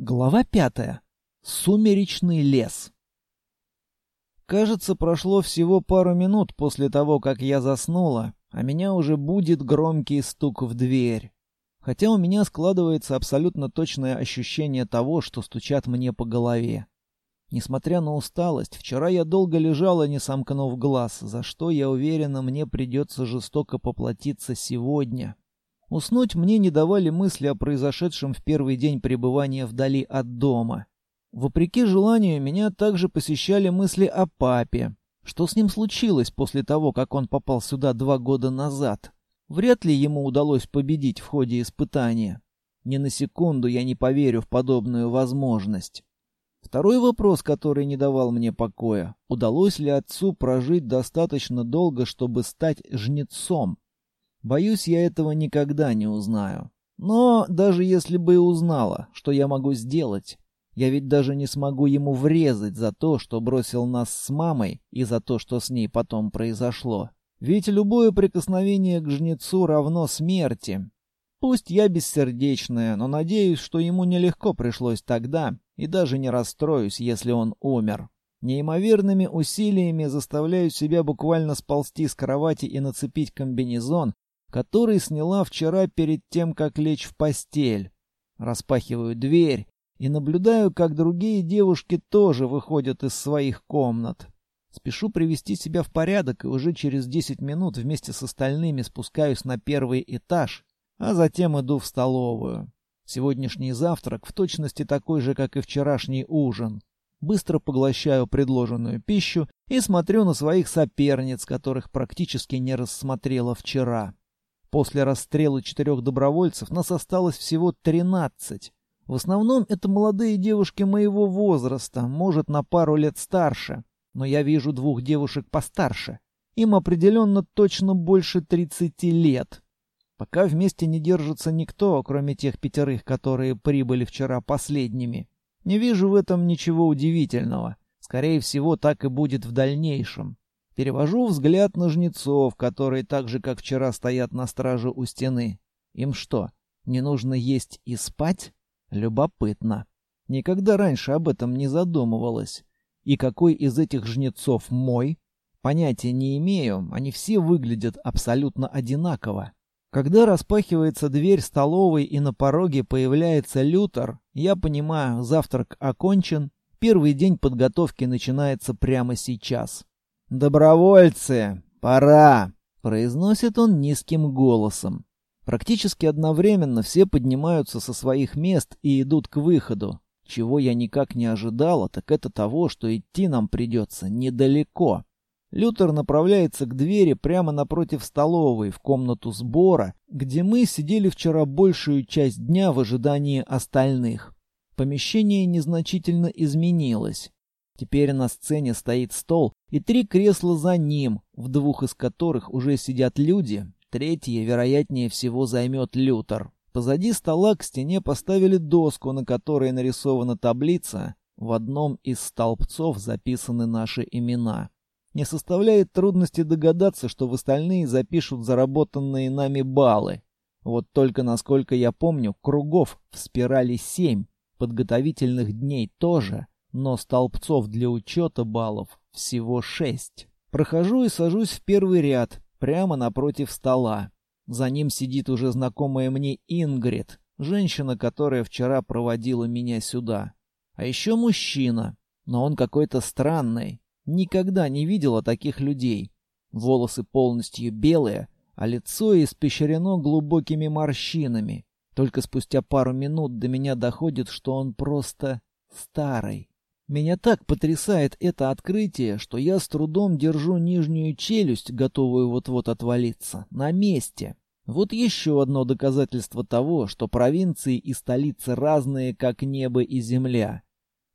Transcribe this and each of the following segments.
Глава пятая. Сумеречный лес. Кажется, прошло всего пару минут после того, как я заснула, а меня уже будет громкий стук в дверь. Хотя у меня складывается абсолютно точное ощущение того, что стучат мне по голове. Несмотря на усталость, вчера я долго лежала, не сомкнув глаз, за что, я уверена, мне придется жестоко поплатиться сегодня. Уснуть мне не давали мысли о произошедшем в первый день пребывания вдали от дома. Вопреки желанию, меня также посещали мысли о папе. Что с ним случилось после того, как он попал сюда два года назад? Вряд ли ему удалось победить в ходе испытания. Ни на секунду я не поверю в подобную возможность. Второй вопрос, который не давал мне покоя. Удалось ли отцу прожить достаточно долго, чтобы стать жнецом? Боюсь, я этого никогда не узнаю. Но даже если бы и узнала, что я могу сделать? Я ведь даже не смогу ему врезать за то, что бросил нас с мамой, и за то, что с ней потом произошло. Ведь любое прикосновение к жнецу равно смерти. Пусть я бессердечная, но надеюсь, что ему нелегко пришлось тогда, и даже не расстроюсь, если он умер. Неимоверными усилиями заставляю себя буквально сползти с кровати и нацепить комбинезон, который сняла вчера перед тем, как лечь в постель. Распахиваю дверь и наблюдаю, как другие девушки тоже выходят из своих комнат. Спешу привести себя в порядок и уже через десять минут вместе с остальными спускаюсь на первый этаж, а затем иду в столовую. Сегодняшний завтрак в точности такой же, как и вчерашний ужин. Быстро поглощаю предложенную пищу и смотрю на своих соперниц, которых практически не рассмотрела вчера. После расстрела четырех добровольцев нас осталось всего тринадцать. В основном это молодые девушки моего возраста, может, на пару лет старше. Но я вижу двух девушек постарше. Им определенно точно больше тридцати лет. Пока вместе не держится никто, кроме тех пятерых, которые прибыли вчера последними. Не вижу в этом ничего удивительного. Скорее всего, так и будет в дальнейшем. Перевожу взгляд на жнецов, которые так же, как вчера, стоят на страже у стены. Им что, не нужно есть и спать? Любопытно. Никогда раньше об этом не задумывалась. И какой из этих жнецов мой? Понятия не имею, они все выглядят абсолютно одинаково. Когда распахивается дверь столовой и на пороге появляется Лютер, я понимаю, завтрак окончен, первый день подготовки начинается прямо сейчас. «Добровольцы, пора!» — произносит он низким голосом. Практически одновременно все поднимаются со своих мест и идут к выходу. Чего я никак не ожидала, так это того, что идти нам придется недалеко. Лютер направляется к двери прямо напротив столовой, в комнату сбора, где мы сидели вчера большую часть дня в ожидании остальных. Помещение незначительно изменилось. Теперь на сцене стоит стол и три кресла за ним, в двух из которых уже сидят люди. Третье, вероятнее всего, займет Лютер. Позади стола к стене поставили доску, на которой нарисована таблица. В одном из столбцов записаны наши имена. Не составляет трудности догадаться, что в остальные запишут заработанные нами баллы. Вот только, насколько я помню, кругов в спирали семь, подготовительных дней тоже — но столбцов для учета баллов всего шесть. Прохожу и сажусь в первый ряд, прямо напротив стола. За ним сидит уже знакомая мне Ингрид, женщина, которая вчера проводила меня сюда. А еще мужчина, но он какой-то странный. Никогда не видела таких людей. Волосы полностью белые, а лицо испещрено глубокими морщинами. Только спустя пару минут до меня доходит, что он просто старый. Меня так потрясает это открытие, что я с трудом держу нижнюю челюсть, готовую вот-вот отвалиться, на месте. Вот еще одно доказательство того, что провинции и столицы разные, как небо и земля.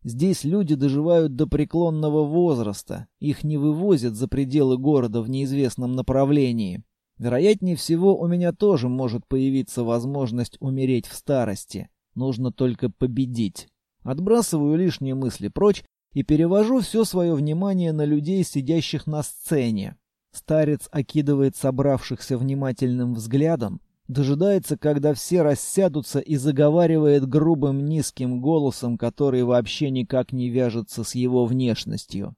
Здесь люди доживают до преклонного возраста, их не вывозят за пределы города в неизвестном направлении. Вероятнее всего, у меня тоже может появиться возможность умереть в старости. Нужно только победить. Отбрасываю лишние мысли прочь и перевожу все свое внимание на людей, сидящих на сцене. Старец окидывает собравшихся внимательным взглядом, дожидается, когда все рассядутся и заговаривает грубым низким голосом, который вообще никак не вяжется с его внешностью.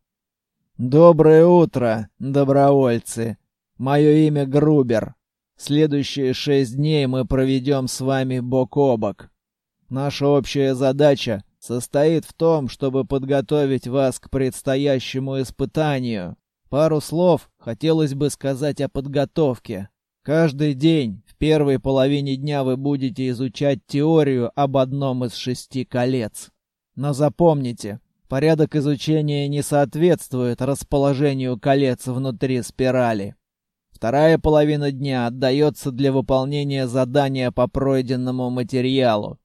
«Доброе утро, добровольцы! Мое имя Грубер. Следующие шесть дней мы проведем с вами бок о бок. Наша общая задача состоит в том, чтобы подготовить вас к предстоящему испытанию. Пару слов хотелось бы сказать о подготовке. Каждый день в первой половине дня вы будете изучать теорию об одном из шести колец. Но запомните, порядок изучения не соответствует расположению колец внутри спирали. Вторая половина дня отдается для выполнения задания по пройденному материалу.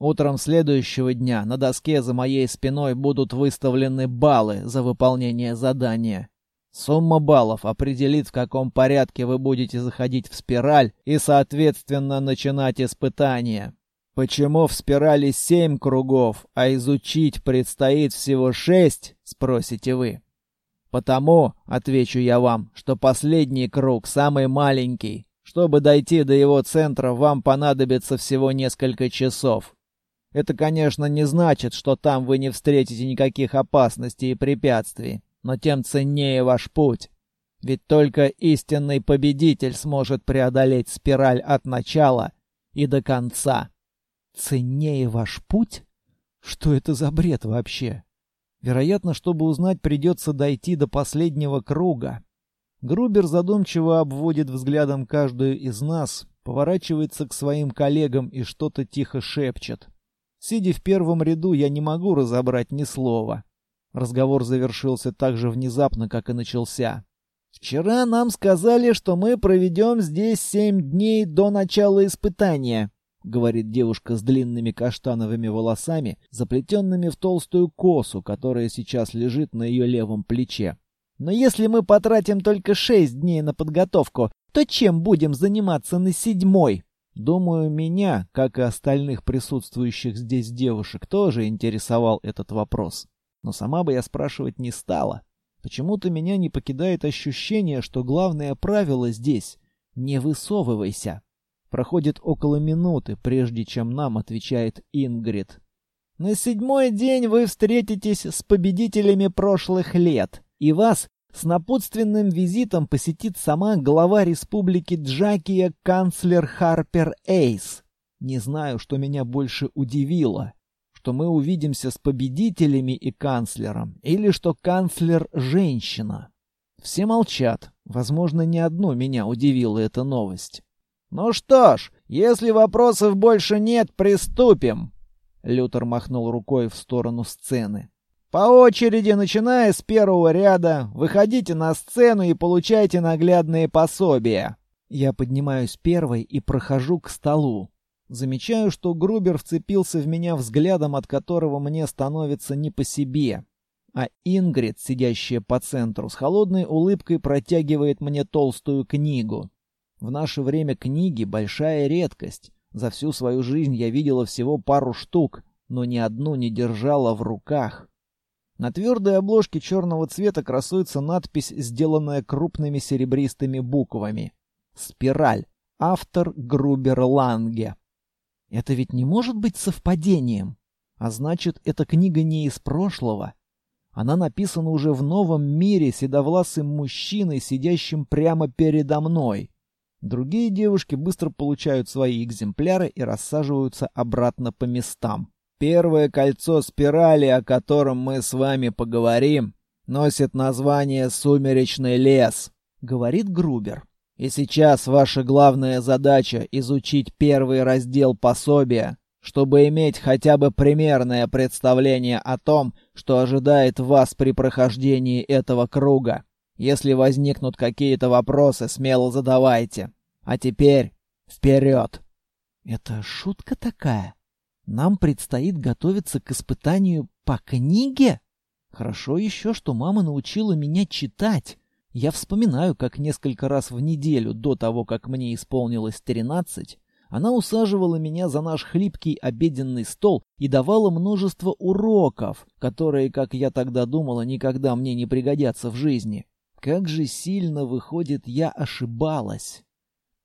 Утром следующего дня на доске за моей спиной будут выставлены баллы за выполнение задания. Сумма баллов определит, в каком порядке вы будете заходить в спираль и, соответственно, начинать испытания. Почему в спирали семь кругов, а изучить предстоит всего шесть, спросите вы. Потому, отвечу я вам, что последний круг самый маленький. Чтобы дойти до его центра, вам понадобится всего несколько часов. Это, конечно, не значит, что там вы не встретите никаких опасностей и препятствий, но тем ценнее ваш путь. Ведь только истинный победитель сможет преодолеть спираль от начала и до конца. Ценнее ваш путь? Что это за бред вообще? Вероятно, чтобы узнать, придется дойти до последнего круга. Грубер задумчиво обводит взглядом каждую из нас, поворачивается к своим коллегам и что-то тихо шепчет. Сидя в первом ряду, я не могу разобрать ни слова. Разговор завершился так же внезапно, как и начался. «Вчера нам сказали, что мы проведем здесь семь дней до начала испытания», — говорит девушка с длинными каштановыми волосами, заплетенными в толстую косу, которая сейчас лежит на ее левом плече. «Но если мы потратим только шесть дней на подготовку, то чем будем заниматься на седьмой?» Думаю, меня, как и остальных присутствующих здесь девушек, тоже интересовал этот вопрос. Но сама бы я спрашивать не стала. Почему-то меня не покидает ощущение, что главное правило здесь — не высовывайся. Проходит около минуты, прежде чем нам отвечает Ингрид. На седьмой день вы встретитесь с победителями прошлых лет, и вас с напутственным визитом посетит сама глава республики Джакия, канцлер Харпер Эйс. Не знаю, что меня больше удивило, что мы увидимся с победителями и канцлером, или что канцлер — женщина. Все молчат. Возможно, не одно меня удивила эта новость. «Ну что ж, если вопросов больше нет, приступим!» Лютер махнул рукой в сторону сцены. «По очереди, начиная с первого ряда, выходите на сцену и получайте наглядные пособия». Я поднимаюсь первой и прохожу к столу. Замечаю, что Грубер вцепился в меня взглядом, от которого мне становится не по себе. А Ингрид, сидящая по центру, с холодной улыбкой протягивает мне толстую книгу. В наше время книги — большая редкость. За всю свою жизнь я видела всего пару штук, но ни одну не держала в руках. На твердой обложке черного цвета красуется надпись, сделанная крупными серебристыми буквами. «Спираль. Автор Грубер Ланге». Это ведь не может быть совпадением. А значит, эта книга не из прошлого. Она написана уже в новом мире седовласым мужчиной, сидящим прямо передо мной. Другие девушки быстро получают свои экземпляры и рассаживаются обратно по местам. Первое кольцо спирали, о котором мы с вами поговорим, носит название «Сумеречный лес», — говорит Грубер. И сейчас ваша главная задача — изучить первый раздел пособия, чтобы иметь хотя бы примерное представление о том, что ожидает вас при прохождении этого круга. Если возникнут какие-то вопросы, смело задавайте. А теперь вперед!» «Это шутка такая? Нам предстоит готовиться к испытанию по книге? Хорошо еще, что мама научила меня читать. Я вспоминаю, как несколько раз в неделю до того, как мне исполнилось тринадцать, она усаживала меня за наш хлипкий обеденный стол и давала множество уроков, которые, как я тогда думала, никогда мне не пригодятся в жизни. Как же сильно, выходит, я ошибалась.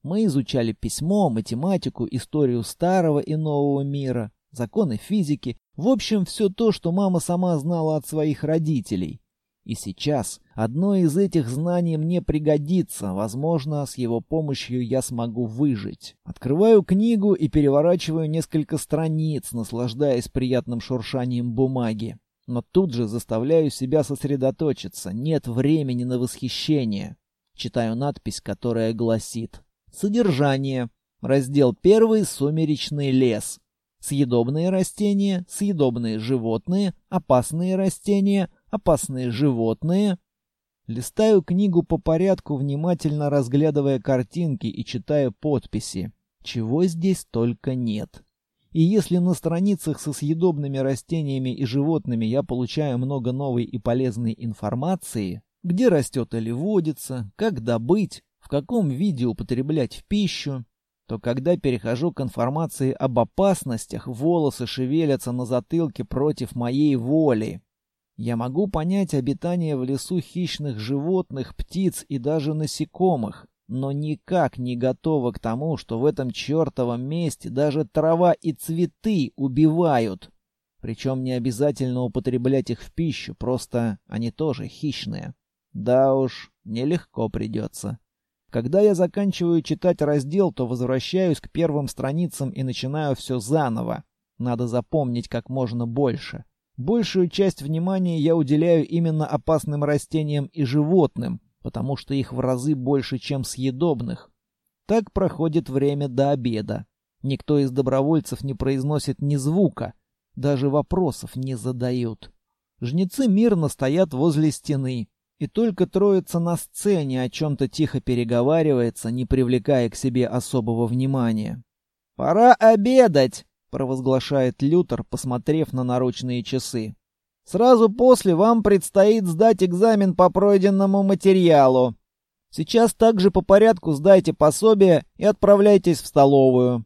Мы изучали письмо, математику, историю старого и нового мира, законы физики, в общем, все то, что мама сама знала от своих родителей. И сейчас одно из этих знаний мне пригодится, возможно, с его помощью я смогу выжить. Открываю книгу и переворачиваю несколько страниц, наслаждаясь приятным шуршанием бумаги. Но тут же заставляю себя сосредоточиться, нет времени на восхищение. Читаю надпись, которая гласит «Содержание. Раздел 1. Сумеречный лес. Съедобные растения, съедобные животные, опасные растения, опасные животные. Листаю книгу по порядку, внимательно разглядывая картинки и читая подписи. Чего здесь только нет. И если на страницах со съедобными растениями и животными я получаю много новой и полезной информации, где растет или водится, как добыть, в каком виде употреблять в пищу, то когда перехожу к информации об опасностях, волосы шевелятся на затылке против моей воли. Я могу понять обитание в лесу хищных животных, птиц и даже насекомых, но никак не готова к тому, что в этом чертовом месте даже трава и цветы убивают. Причем не обязательно употреблять их в пищу, просто они тоже хищные. Да уж, нелегко придется. Когда я заканчиваю читать раздел, то возвращаюсь к первым страницам и начинаю все заново. Надо запомнить как можно больше. Большую часть внимания я уделяю именно опасным растениям и животным, потому что их в разы больше, чем съедобных. Так проходит время до обеда. Никто из добровольцев не произносит ни звука, даже вопросов не задают. Жнецы мирно стоят возле стены, и только троица на сцене о чем-то тихо переговаривается, не привлекая к себе особого внимания. «Пора обедать!» провозглашает Лютер, посмотрев на наручные часы. Сразу после вам предстоит сдать экзамен по пройденному материалу. Сейчас также по порядку сдайте пособие и отправляйтесь в столовую.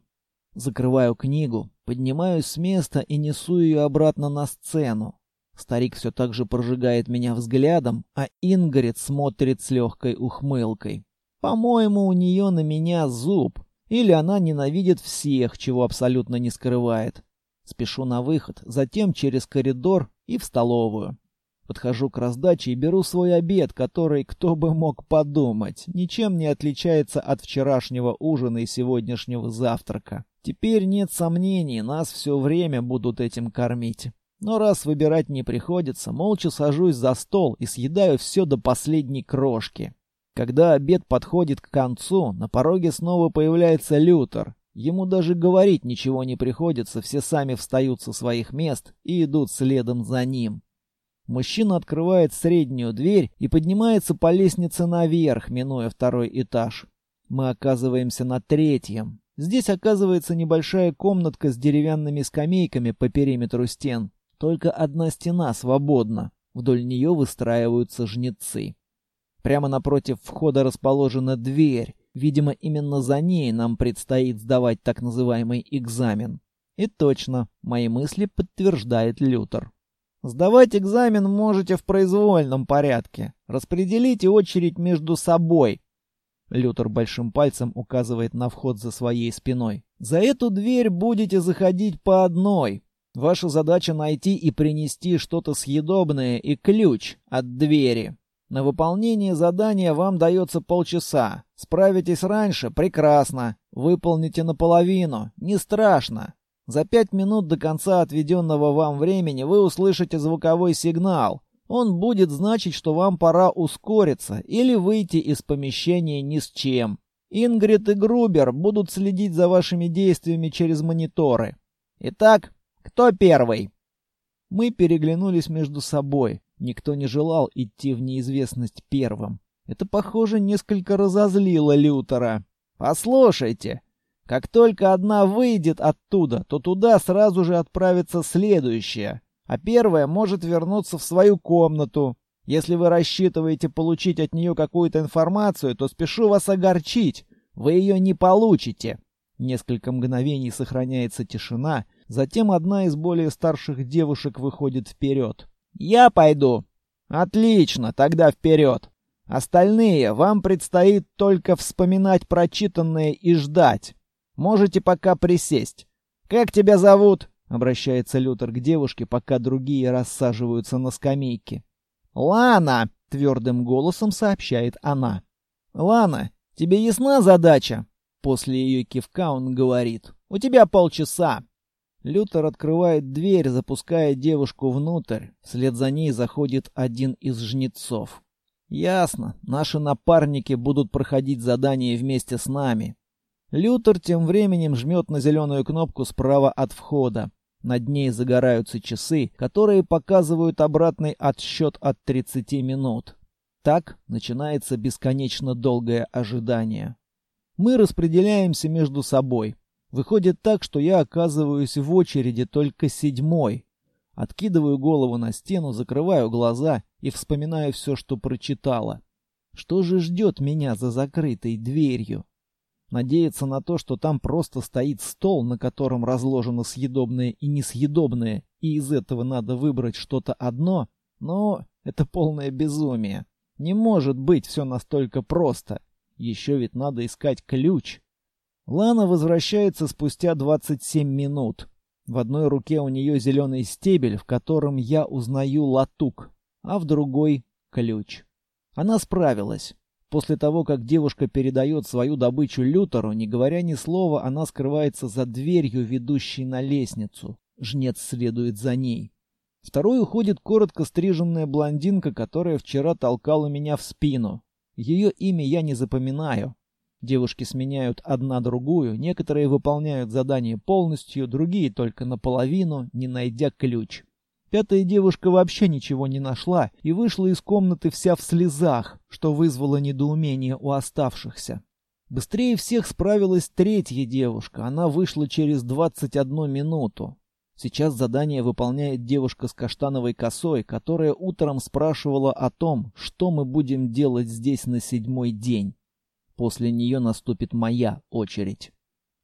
Закрываю книгу, поднимаюсь с места и несу ее обратно на сцену. Старик все так же прожигает меня взглядом, а Ингрид смотрит с легкой ухмылкой. По-моему, у нее на меня зуб. Или она ненавидит всех, чего абсолютно не скрывает. Спешу на выход, затем через коридор и в столовую. Подхожу к раздаче и беру свой обед, который, кто бы мог подумать, ничем не отличается от вчерашнего ужина и сегодняшнего завтрака. Теперь нет сомнений, нас все время будут этим кормить. Но раз выбирать не приходится, молча сажусь за стол и съедаю все до последней крошки. Когда обед подходит к концу, на пороге снова появляется Лютер. Ему даже говорить ничего не приходится, все сами встают со своих мест и идут следом за ним. Мужчина открывает среднюю дверь и поднимается по лестнице наверх, минуя второй этаж. Мы оказываемся на третьем. Здесь оказывается небольшая комнатка с деревянными скамейками по периметру стен. Только одна стена свободна. Вдоль нее выстраиваются жнецы. Прямо напротив входа расположена дверь. Видимо, именно за ней нам предстоит сдавать так называемый экзамен. И точно, мои мысли подтверждает Лютер. Сдавать экзамен можете в произвольном порядке. Распределите очередь между собой. Лютер большим пальцем указывает на вход за своей спиной. За эту дверь будете заходить по одной. Ваша задача найти и принести что-то съедобное и ключ от двери. На выполнение задания вам дается полчаса. Справитесь раньше — прекрасно. Выполните наполовину — не страшно. За пять минут до конца отведенного вам времени вы услышите звуковой сигнал. Он будет значить, что вам пора ускориться или выйти из помещения ни с чем. Ингрид и Грубер будут следить за вашими действиями через мониторы. Итак, кто первый? Мы переглянулись между собой. Никто не желал идти в неизвестность первым. Это, похоже, несколько разозлило Лютера. «Послушайте, как только одна выйдет оттуда, то туда сразу же отправится следующая, а первая может вернуться в свою комнату. Если вы рассчитываете получить от нее какую-то информацию, то спешу вас огорчить. Вы ее не получите». Несколько мгновений сохраняется тишина, затем одна из более старших девушек выходит вперед. «Я пойду». «Отлично, тогда вперед. Остальные вам предстоит только вспоминать прочитанное и ждать. Можете пока присесть. Как тебя зовут? обращается Лютер к девушке, пока другие рассаживаются на скамейке. Лана, твердым голосом сообщает она. Лана, тебе ясна задача? После ее кивка он говорит: "У тебя полчаса. Лютер открывает дверь, запуская девушку внутрь. Вслед за ней заходит один из жнецов. Ясно, наши напарники будут проходить задание вместе с нами. Лютер тем временем жмет на зеленую кнопку справа от входа. Над ней загораются часы, которые показывают обратный отсчет от 30 минут. Так начинается бесконечно долгое ожидание. Мы распределяемся между собой. Выходит так, что я оказываюсь в очереди только седьмой. Откидываю голову на стену, закрываю глаза и вспоминаю все, что прочитала. Что же ждет меня за закрытой дверью? Надеяться на то, что там просто стоит стол, на котором разложено съедобное и несъедобное, и из этого надо выбрать что-то одно, но это полное безумие. Не может быть все настолько просто. Еще ведь надо искать ключ. Лана возвращается спустя 27 минут. В одной руке у нее зеленый стебель, в котором я узнаю латук, а в другой — ключ. Она справилась. После того, как девушка передает свою добычу Лютеру, не говоря ни слова, она скрывается за дверью, ведущей на лестницу. Жнец следует за ней. Второй уходит коротко стриженная блондинка, которая вчера толкала меня в спину. Ее имя я не запоминаю. Девушки сменяют одна другую, некоторые выполняют задание полностью, другие только наполовину, не найдя ключ. Пятая девушка вообще ничего не нашла и вышла из комнаты вся в слезах, что вызвало недоумение у оставшихся. Быстрее всех справилась третья девушка, она вышла через 21 минуту. Сейчас задание выполняет девушка с каштановой косой, которая утром спрашивала о том, что мы будем делать здесь на седьмой день. После нее наступит моя очередь.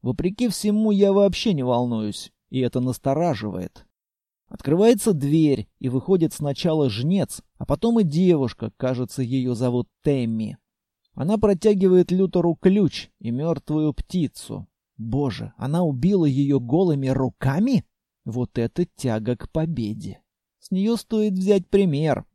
Вопреки всему, я вообще не волнуюсь, и это настораживает. Открывается дверь, и выходит сначала жнец, а потом и девушка, кажется, ее зовут Темми. Она протягивает Лютеру ключ и мертвую птицу. Боже, она убила ее голыми руками? Вот это тяга к победе. С нее стоит взять пример.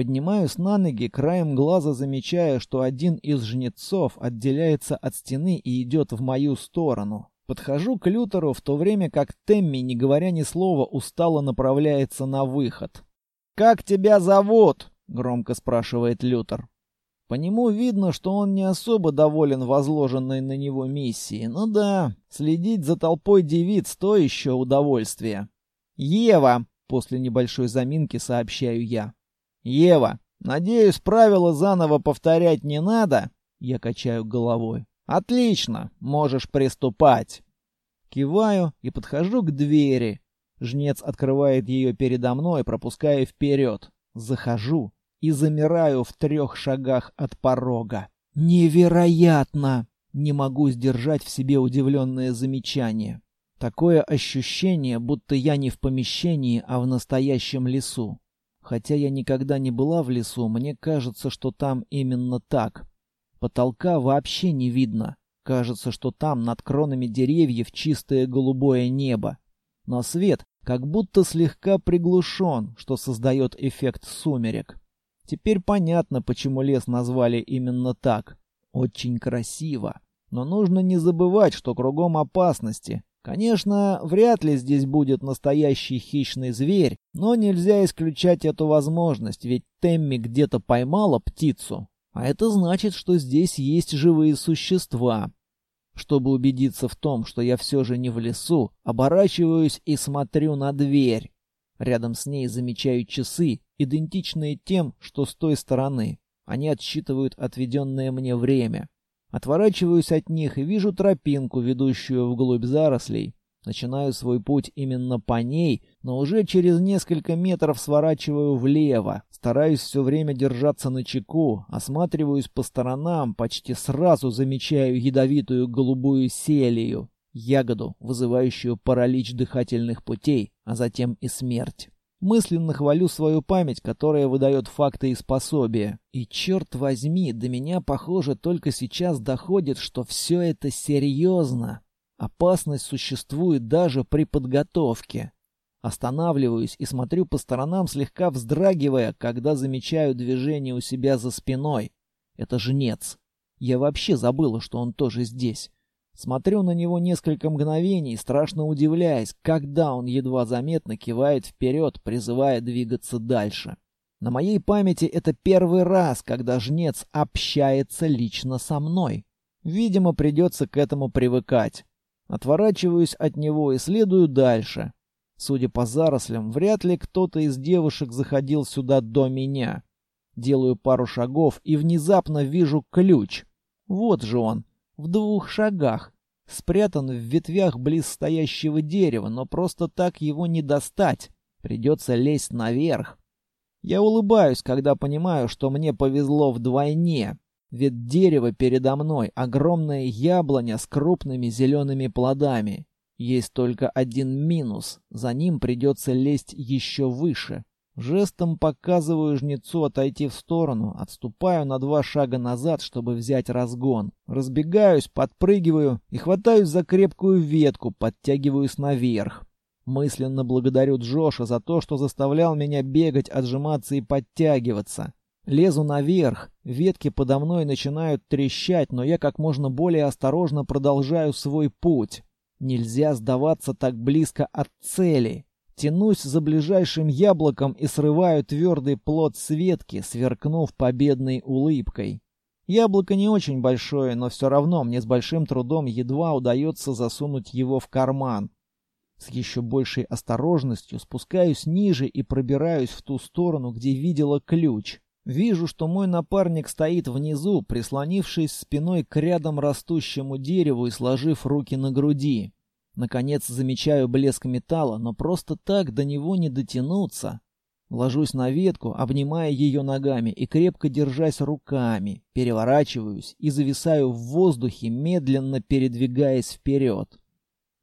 Поднимаюсь на ноги, краем глаза замечая, что один из жнецов отделяется от стены и идет в мою сторону. Подхожу к Лютеру, в то время как Темми, не говоря ни слова, устало направляется на выход. «Как тебя зовут?» — громко спрашивает Лютер. По нему видно, что он не особо доволен возложенной на него миссией. Ну да, следить за толпой девиц — то еще удовольствие. «Ева!» — после небольшой заминки сообщаю я. «Ева, надеюсь, правила заново повторять не надо?» Я качаю головой. «Отлично, можешь приступать». Киваю и подхожу к двери. Жнец открывает ее передо мной, пропуская вперед. Захожу и замираю в трех шагах от порога. «Невероятно!» Не могу сдержать в себе удивленное замечание. Такое ощущение, будто я не в помещении, а в настоящем лесу. Хотя я никогда не была в лесу, мне кажется, что там именно так. Потолка вообще не видно. Кажется, что там над кронами деревьев чистое голубое небо. Но свет как будто слегка приглушен, что создает эффект сумерек. Теперь понятно, почему лес назвали именно так. Очень красиво. Но нужно не забывать, что кругом опасности, Конечно, вряд ли здесь будет настоящий хищный зверь, но нельзя исключать эту возможность, ведь Темми где-то поймала птицу. А это значит, что здесь есть живые существа. Чтобы убедиться в том, что я все же не в лесу, оборачиваюсь и смотрю на дверь. Рядом с ней замечаю часы, идентичные тем, что с той стороны. Они отсчитывают отведенное мне время. Отворачиваюсь от них и вижу тропинку, ведущую вглубь зарослей. Начинаю свой путь именно по ней, но уже через несколько метров сворачиваю влево. Стараюсь все время держаться на чеку, осматриваюсь по сторонам, почти сразу замечаю ядовитую голубую селию, ягоду, вызывающую паралич дыхательных путей, а затем и смерть. Мысленно хвалю свою память, которая выдает факты и способия. И черт возьми, до меня, похоже, только сейчас доходит, что все это серьезно. Опасность существует даже при подготовке. Останавливаюсь и смотрю по сторонам, слегка вздрагивая, когда замечаю движение у себя за спиной. Это жнец. Я вообще забыла, что он тоже здесь. Смотрю на него несколько мгновений, страшно удивляясь, когда он едва заметно кивает вперед, призывая двигаться дальше. На моей памяти это первый раз, когда жнец общается лично со мной. Видимо, придется к этому привыкать. Отворачиваюсь от него и следую дальше. Судя по зарослям, вряд ли кто-то из девушек заходил сюда до меня. Делаю пару шагов и внезапно вижу ключ. Вот же он, в двух шагах. Спрятан в ветвях близ стоящего дерева, но просто так его не достать. Придется лезть наверх. Я улыбаюсь, когда понимаю, что мне повезло вдвойне. Ведь дерево передо мной — огромная яблоня с крупными зелеными плодами. Есть только один минус. За ним придется лезть еще выше. Жестом показываю жнецу отойти в сторону, отступаю на два шага назад, чтобы взять разгон. Разбегаюсь, подпрыгиваю и хватаюсь за крепкую ветку, подтягиваюсь наверх. Мысленно благодарю Джоша за то, что заставлял меня бегать, отжиматься и подтягиваться. Лезу наверх, ветки подо мной начинают трещать, но я как можно более осторожно продолжаю свой путь. Нельзя сдаваться так близко от цели. Тянусь за ближайшим яблоком и срываю твердый плод с ветки, сверкнув победной улыбкой. Яблоко не очень большое, но все равно мне с большим трудом едва удается засунуть его в карман. С еще большей осторожностью спускаюсь ниже и пробираюсь в ту сторону, где видела ключ. Вижу, что мой напарник стоит внизу, прислонившись спиной к рядом растущему дереву и сложив руки на груди. Наконец замечаю блеск металла, но просто так до него не дотянуться. Ложусь на ветку, обнимая ее ногами и крепко держась руками, переворачиваюсь и зависаю в воздухе, медленно передвигаясь вперед.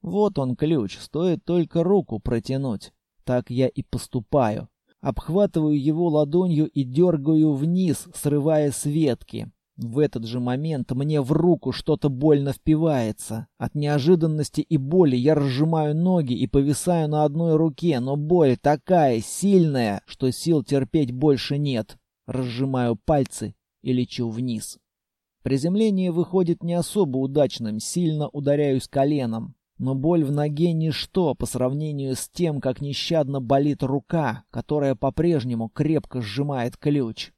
Вот он ключ, стоит только руку протянуть. Так я и поступаю. Обхватываю его ладонью и дергаю вниз, срывая с ветки. В этот же момент мне в руку что-то больно впивается. От неожиданности и боли я разжимаю ноги и повисаю на одной руке, но боль такая сильная, что сил терпеть больше нет. Разжимаю пальцы и лечу вниз. Приземление выходит не особо удачным, сильно ударяюсь коленом. Но боль в ноге ничто по сравнению с тем, как нещадно болит рука, которая по-прежнему крепко сжимает ключ.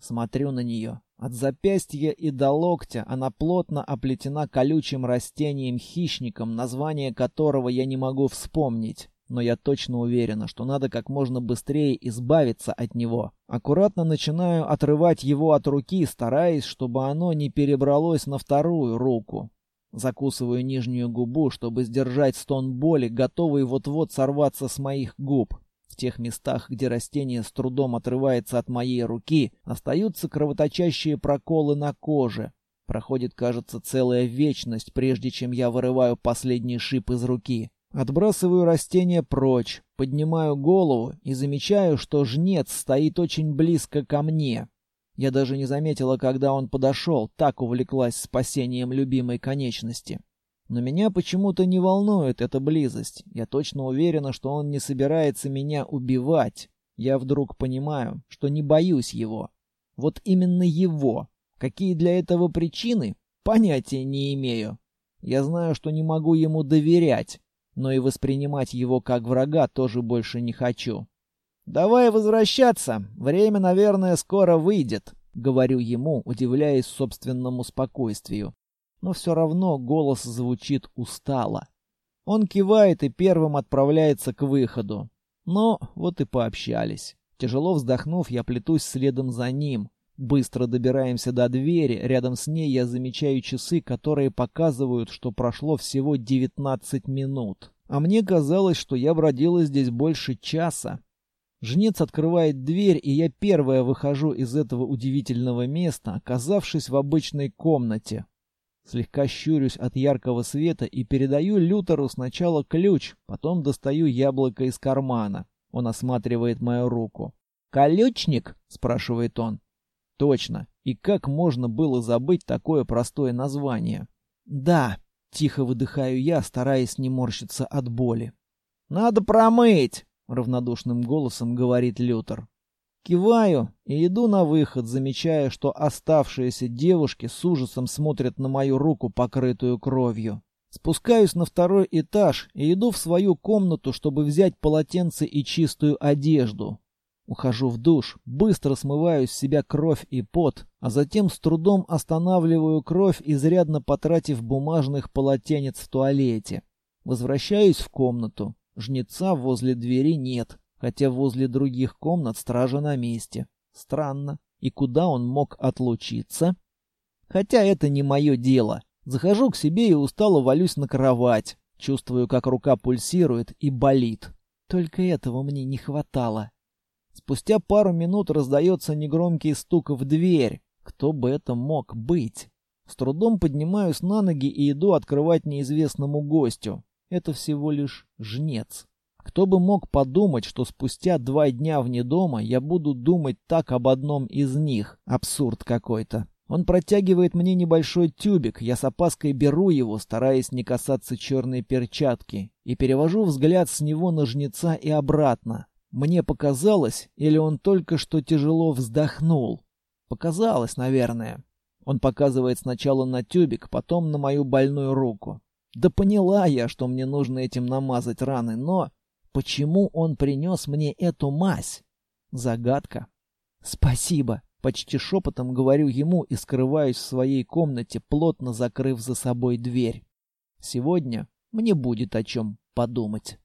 Смотрю на нее. От запястья и до локтя она плотно оплетена колючим растением-хищником, название которого я не могу вспомнить. Но я точно уверена, что надо как можно быстрее избавиться от него. Аккуратно начинаю отрывать его от руки, стараясь, чтобы оно не перебралось на вторую руку. Закусываю нижнюю губу, чтобы сдержать стон боли, готовый вот-вот сорваться с моих губ. В тех местах, где растение с трудом отрывается от моей руки, остаются кровоточащие проколы на коже. Проходит, кажется, целая вечность, прежде чем я вырываю последний шип из руки. Отбрасываю растение прочь, поднимаю голову и замечаю, что жнец стоит очень близко ко мне. Я даже не заметила, когда он подошел, так увлеклась спасением любимой конечности. Но меня почему-то не волнует эта близость. Я точно уверена, что он не собирается меня убивать. Я вдруг понимаю, что не боюсь его. Вот именно его. Какие для этого причины? Понятия не имею. Я знаю, что не могу ему доверять, но и воспринимать его как врага тоже больше не хочу. «Давай возвращаться. Время, наверное, скоро выйдет», — говорю ему, удивляясь собственному спокойствию но все равно голос звучит устало. Он кивает и первым отправляется к выходу. Но вот и пообщались. Тяжело вздохнув, я плетусь следом за ним. Быстро добираемся до двери, рядом с ней я замечаю часы, которые показывают, что прошло всего 19 минут. А мне казалось, что я бродила здесь больше часа. Жнец открывает дверь, и я первая выхожу из этого удивительного места, оказавшись в обычной комнате. Слегка щурюсь от яркого света и передаю Лютеру сначала ключ, потом достаю яблоко из кармана. Он осматривает мою руку. «Колючник?» — спрашивает он. «Точно. И как можно было забыть такое простое название?» «Да», — тихо выдыхаю я, стараясь не морщиться от боли. «Надо промыть!» — равнодушным голосом говорит Лютер. Киваю и иду на выход, замечая, что оставшиеся девушки с ужасом смотрят на мою руку, покрытую кровью. Спускаюсь на второй этаж и иду в свою комнату, чтобы взять полотенце и чистую одежду. Ухожу в душ, быстро смываю с себя кровь и пот, а затем с трудом останавливаю кровь, изрядно потратив бумажных полотенец в туалете. Возвращаюсь в комнату. Жнеца возле двери нет хотя возле других комнат стража на месте. Странно. И куда он мог отлучиться? Хотя это не мое дело. Захожу к себе и устало валюсь на кровать. Чувствую, как рука пульсирует и болит. Только этого мне не хватало. Спустя пару минут раздается негромкий стук в дверь. Кто бы это мог быть? С трудом поднимаюсь на ноги и иду открывать неизвестному гостю. Это всего лишь жнец. Кто бы мог подумать, что спустя два дня вне дома я буду думать так об одном из них. Абсурд какой-то. Он протягивает мне небольшой тюбик, я с опаской беру его, стараясь не касаться черной перчатки, и перевожу взгляд с него на жнеца и обратно. Мне показалось, или он только что тяжело вздохнул. Показалось, наверное. Он показывает сначала на тюбик, потом на мою больную руку. Да поняла я, что мне нужно этим намазать раны, но Почему он принес мне эту мазь? Загадка. Спасибо. Почти шепотом говорю ему и скрываюсь в своей комнате, плотно закрыв за собой дверь. Сегодня мне будет о чем подумать.